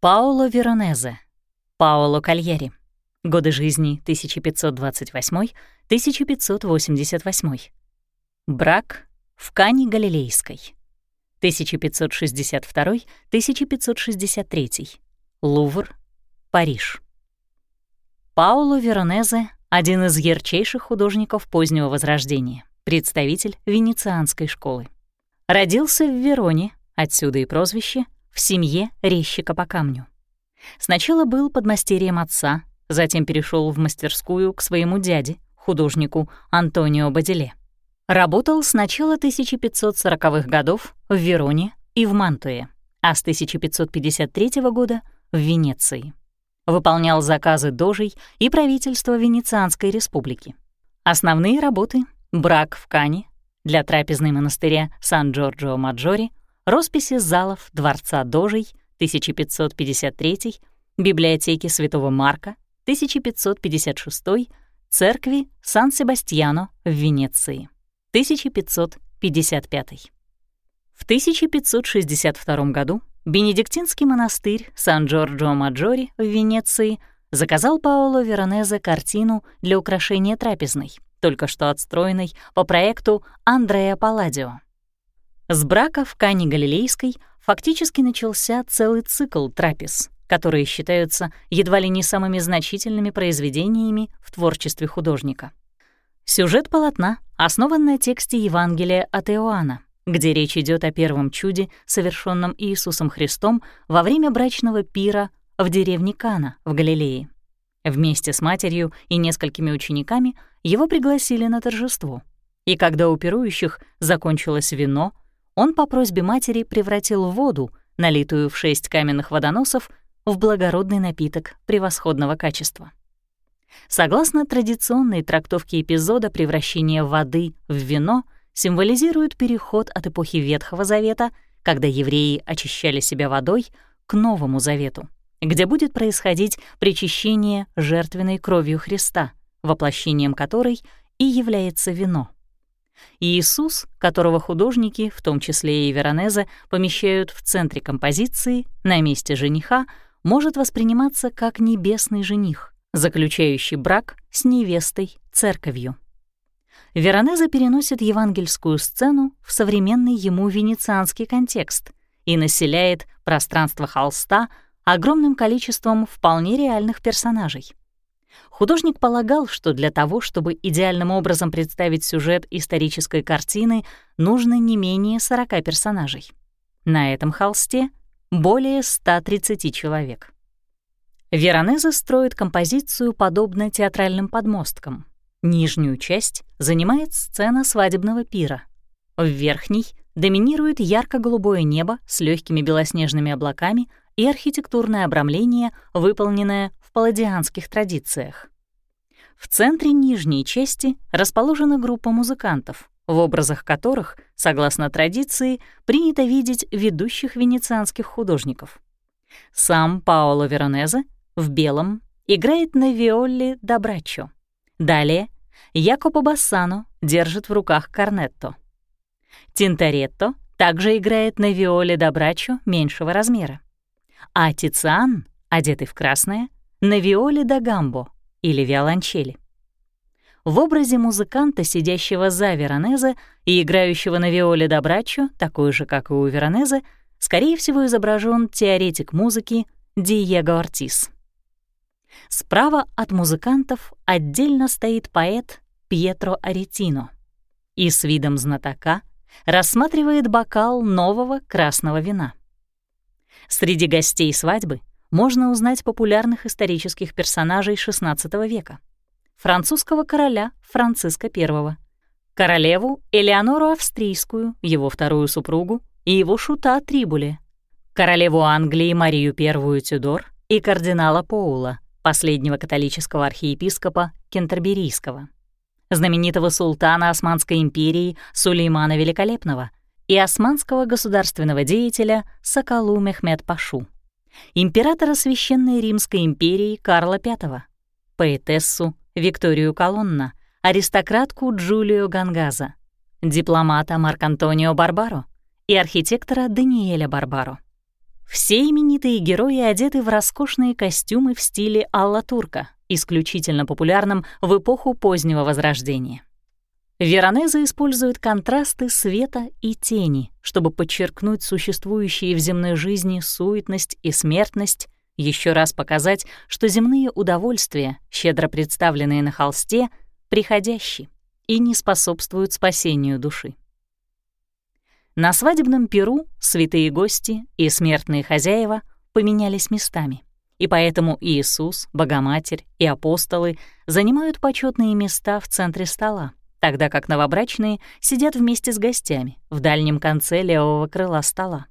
Паоло Веронезе, Паоло Кальери. Годы жизни 1528-1588. Брак в Кане Галилейской. 1562-1563. Лувр, Париж. Паоло Веронезе — один из ярчайших художников позднего Возрождения, представитель венецианской школы. Родился в Вероне, отсюда и прозвище, в семье резчика по камню. Сначала был подмастерьем отца, затем перешел в мастерскую к своему дяде, художнику Антонио Баделе. Работал с начала 1540-х годов в Вероне и в Мантуе, а с 1553 года — в Венеции. Выполнял заказы дожей и правительства Венецианской республики. Основные работы — «Брак в Кане», для трапезной монастыря Сан-Джорджо-Маджори, росписи залов Дворца Дожей 1553, библиотеки Святого Марка 1556, церкви Сан-Себастьяно в Венеции 1555. В 1562 году Бенедиктинский монастырь Сан-Джорджо-Маджори в Венеции заказал Паоло Веронезе картину для украшения трапезной — только что отстроенной по проекту Андреа Палладио. С брака в Кане Галилейской фактически начался целый цикл трапез, которые считаются едва ли не самыми значительными произведениями в творчестве художника. Сюжет полотна основан на тексте Евангелия от Иоанна, где речь идет о первом чуде, совершенном Иисусом Христом во время брачного пира в деревне Кана в Галилее. Вместе с матерью и несколькими учениками его пригласили на торжество. И когда у пирующих закончилось вино, он по просьбе матери превратил воду, налитую в шесть каменных водоносов, в благородный напиток превосходного качества. Согласно традиционной трактовке эпизода, превращение воды в вино символизирует переход от эпохи Ветхого Завета, когда евреи очищали себя водой, к Новому Завету, где будет происходить причащение жертвенной кровью Христа, воплощением которой и является вино. Иисус, которого художники, в том числе и Веронезе, помещают в центре композиции, на месте жениха, может восприниматься как небесный жених, заключающий брак с невестой, церковью. Веронезе переносит евангельскую сцену в современный ему венецианский контекст и населяет пространство холста огромным количеством вполне реальных персонажей. Художник полагал, что для того, чтобы идеальным образом представить сюжет исторической картины, нужно не менее 40 персонажей. На этом холсте более 130 человек. Веронезе строит композицию подобно театральным подмосткам. Нижнюю часть занимает сцена свадебного пира. В верхней доминирует ярко-голубое небо с легкими белоснежными облаками и архитектурное обрамление, выполненное палладианских традициях. В центре нижней части расположена группа музыкантов, в образах которых, согласно традиции, принято видеть ведущих венецианских художников. Сам Паоло Веронезе в белом играет на виолле Добраччо. Далее Якопо Бассано держит в руках корнетто. Тинторетто также играет на виоле Добраччо меньшего размера. А Тициан, одетый в красное, на виоле да гамбо или виолончели. В образе музыканта, сидящего за Веронезе и играющего на виоле да браччо, такой же, как и у Веронезе, скорее всего, изображен теоретик музыки Диего Ортис. Справа от музыкантов отдельно стоит поэт Пьетро Аретино и с видом знатока рассматривает бокал нового красного вина. Среди гостей свадьбы можно узнать популярных исторических персонажей XVI века. Французского короля Франциска I, королеву Элеонору Австрийскую, его вторую супругу, и его шута Трибуле, королеву Англии Марию I Тюдор и кардинала Поула, последнего католического архиепископа Кентерберийского, знаменитого султана Османской империи Сулеймана Великолепного и османского государственного деятеля Сакалу Мехмед Пашу императора Священной Римской империи Карла V, поэтессу Викторию Колонна, аристократку Джулию Гангаза, дипломата Марк Антонио Барбаро и архитектора Даниэля Барбаро. Все именитые герои одеты в роскошные костюмы в стиле Алла Турка, исключительно популярном в эпоху позднего Возрождения. Веронеза использует контрасты света и тени, чтобы подчеркнуть существующие в земной жизни суетность и смертность, еще раз показать, что земные удовольствия, щедро представленные на холсте, приходящие и не способствуют спасению души. На свадебном перу святые гости и смертные хозяева поменялись местами, и поэтому Иисус, Богоматерь и апостолы занимают почетные места в центре стола, тогда как новобрачные сидят вместе с гостями в дальнем конце левого крыла стола.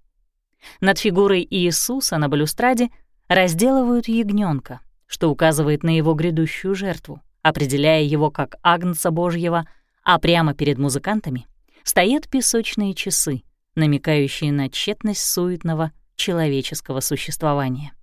Над фигурой Иисуса на балюстраде разделывают ягненка, что указывает на его грядущую жертву, определяя его как Агнца Божьего, а прямо перед музыкантами стоят песочные часы, намекающие на тщетность суетного человеческого существования.